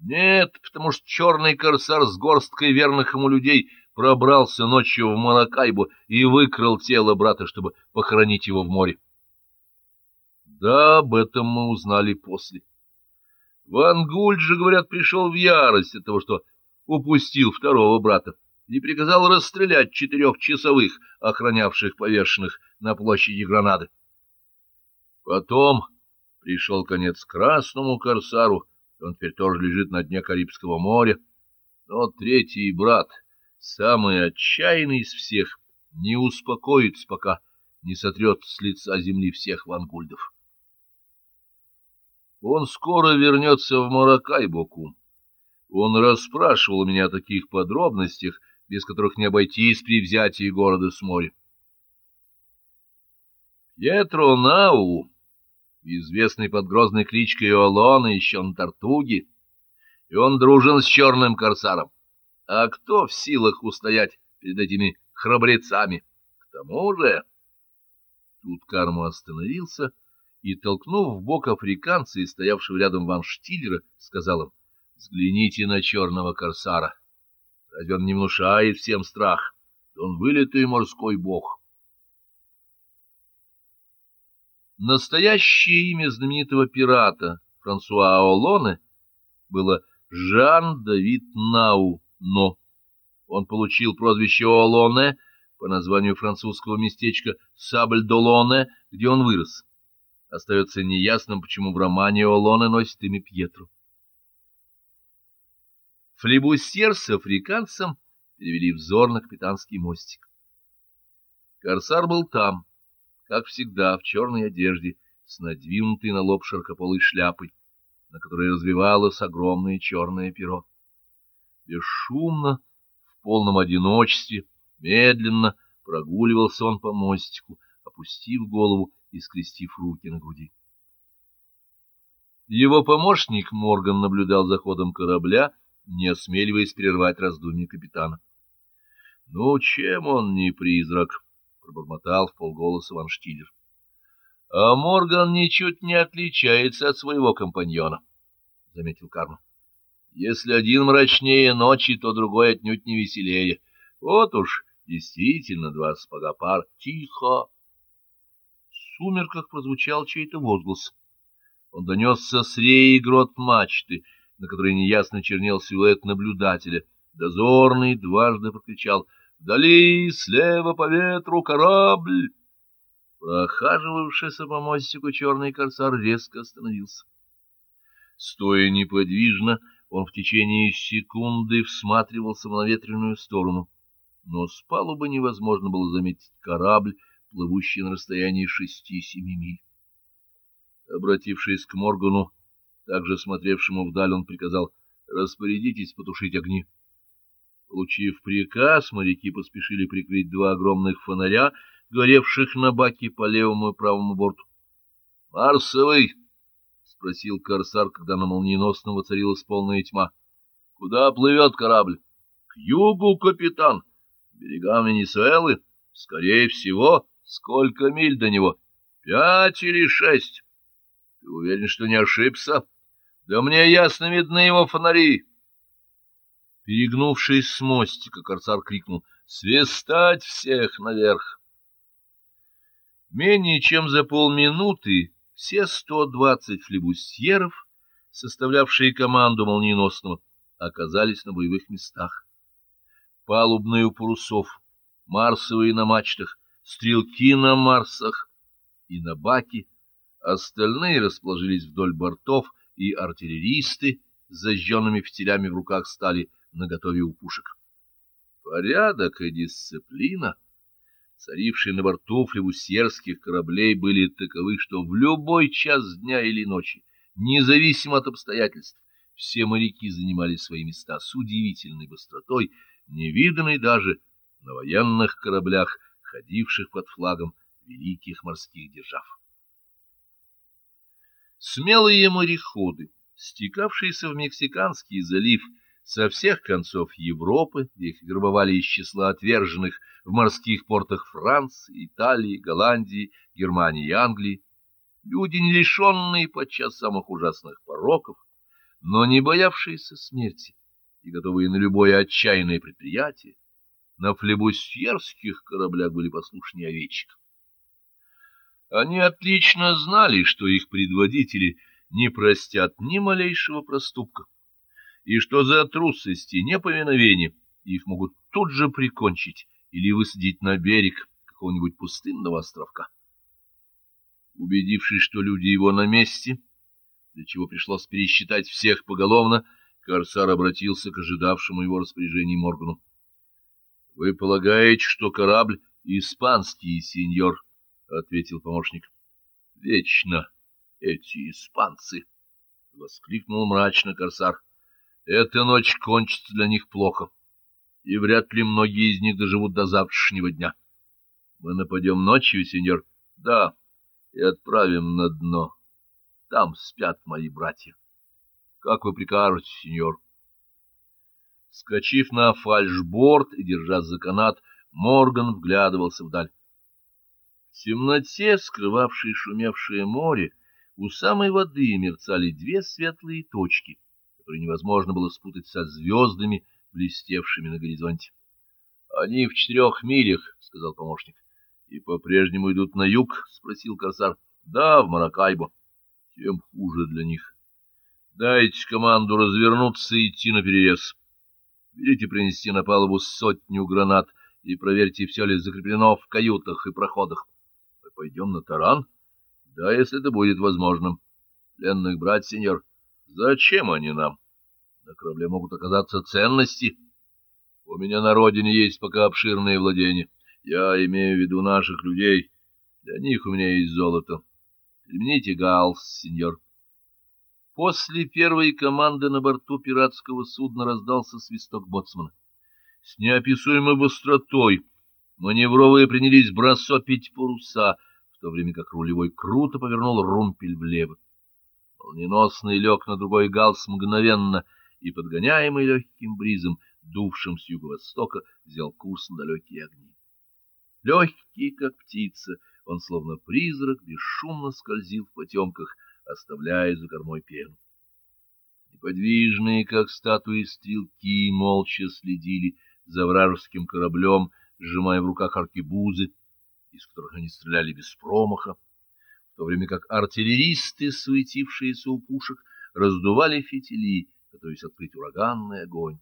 Нет, потому что черный корсар с горсткой верных ему людей пробрался ночью в Маракайбу и выкрал тело брата, чтобы похоронить его в море. Да, об этом мы узнали после. Ван Гульд же, говорят, пришел в ярость от того, что упустил второго брата, и приказал расстрелять четырех часовых, охранявших повешенных на площади Гранады. Потом пришел конец красному корсару, он теперь тоже лежит на дне Карибского моря. Но третий брат, самый отчаянный из всех, не успокоится, пока не сотрет с лица земли всех вангульдов. Он скоро вернется в Маракайбоку. Он расспрашивал меня о таких подробностях, без которых не обойтись при взятии города с моря. Пьетро Нау известный под грозной кличкой Олона еще на Тартуге, и он дружен с черным корсаром. А кто в силах устоять перед этими храбрецами? К тому же... Тут Карму остановился и, толкнув в бок африканца и стоявшего рядом Ван Штиллера, сказал им, «Взгляните на черного корсара. Разве он не внушает всем страх? Он вылитый морской бог». Настоящее имя знаменитого пирата Франсуа Олоне было Жан-Давид Нау, но он получил прозвище Олоне по названию французского местечка Сабль-Долоне, где он вырос. Остается неясным, почему в романе Олоне носит имя Пьетро. Флебусьер с африканцем перевели взор на капитанский мостик. Корсар был там как всегда, в черной одежде, с надвинутой на лоб широкополой шляпой, на которой развивалось огромное черное перо. Бесшумно, в полном одиночестве, медленно прогуливался он по мостику, опустив голову и скрестив руки на груди. Его помощник Морган наблюдал за ходом корабля, не осмеливаясь прервать раздумья капитана. — Ну, чем он не призрак? Пробормотал в полголоса Ван Штиллер. — А Морган ничуть не отличается от своего компаньона, — заметил Карма. — Если один мрачнее ночи, то другой отнюдь не веселее. Вот уж действительно два спага пар. Тихо! В сумерках прозвучал чей-то возглас. Он донесся с реи грот мачты, на которой неясно чернел силуэт наблюдателя. Дозорный дважды прокричал — Вдали, слева по ветру корабль. Прохаживавшийся по мостику черный корсар резко остановился. Стоя неподвижно, он в течение секунды всматривался в наветренную сторону, но с палубы невозможно было заметить корабль, плывущий на расстоянии шести-семи миль. Обратившись к Моргану, также смотревшему вдаль, он приказал «Распорядитесь потушить огни». Получив приказ, моряки поспешили прикрыть два огромных фонаря, горевших на баке по левому и правому борту. — Марсовый! — спросил корсар, когда на молниеносно воцарилась полная тьма. — Куда плывет корабль? — К югу, капитан. Берегам Венесуэлы? Скорее всего. Сколько миль до него? Пять или шесть. Ты уверен, что не ошибся? Да мне ясно видны его фонари. Перегнувшись с мостика, корсар крикнул «Свистать всех наверх!». Менее чем за полминуты все сто двадцать флебустьеров, составлявшие команду молниеносного, оказались на боевых местах. Палубные у парусов, марсовые на мачтах, стрелки на марсах и на баке, остальные расположились вдоль бортов, и артиллеристы с зажженными фитилями в руках стали наготове у пушек. Порядок и дисциплина, царившие на борту флевусерских кораблей, были таковы, что в любой час дня или ночи, независимо от обстоятельств, все моряки занимали свои места с удивительной быстротой, невиданной даже на военных кораблях, ходивших под флагом великих морских держав. Смелые мореходы, стекавшиеся в Мексиканский залив, со всех концов Европы, их вербовали из числа отверженных в морских портах Франции, Италии, Голландии, Германии и Англии, люди, не лишенные подчас самых ужасных пороков, но не боявшиеся смерти и готовые на любое отчаянное предприятие, на флебусьерских кораблях были послушнее овечек. Они отлично знали, что их предводители не простят ни малейшего проступка, и что за трусость и неповиновение их могут тут же прикончить или высадить на берег какого-нибудь пустынного островка. Убедившись, что люди его на месте, для чего пришлось пересчитать всех поголовно, Корсар обратился к ожидавшему его распоряжений Моргану. — Вы полагаете, что корабль испанский, сеньор? — ответил помощник. — Вечно эти испанцы! — воскликнул мрачно Корсар. — Эта ночь кончится для них плохо, и вряд ли многие из них доживут до завтрашнего дня. Мы нападем ночью, сеньор? — Да, и отправим на дно. Там спят мои братья. Как вы прикажете, сеньор? Скочив на фальшборд и держась за канат, Морган вглядывался вдаль. В темноте, скрывавшей шумевшее море, у самой воды мерцали две светлые точки, которые невозможно было спутать со звездами, блестевшими на горизонте. — Они в четырех милях, — сказал помощник. — И по-прежнему идут на юг? — спросил корсар. — Да, в Маракайбо. — Тем хуже для них. Дайте команду развернуться и идти на перерез. Велите принести на палубу сотню гранат и проверьте, все ли закреплено в каютах и проходах. Мы пойдем на таран? Да, если это будет возможным. Пленных брать, сеньор, зачем они нам? На корабле могут оказаться ценности. У меня на родине есть пока обширные владения. Я имею в виду наших людей. Для них у меня есть золото. Примените галс, сеньор. После первой команды на борту пиратского судна раздался свисток боцмана. С неописуемой быстротой маневровые принялись бросопить паруса, в то время как рулевой круто повернул румпель влево. Волненосный лег на другой галс мгновенно и, подгоняемый легким бризом, дувшим с юго-востока, взял курс на далекие огни. Легкий, как птица, он, словно призрак, бесшумно скользил в потемках, оставляя за кормой пену. Неподвижные, как статуи стрелки, молча следили за вражеским кораблем, сжимая в руках аркебузы, из которых они стреляли без промаха, в то время как артиллеристы, суетившиеся у пушек, раздували фитили, готовясь открыть ураганный огонь.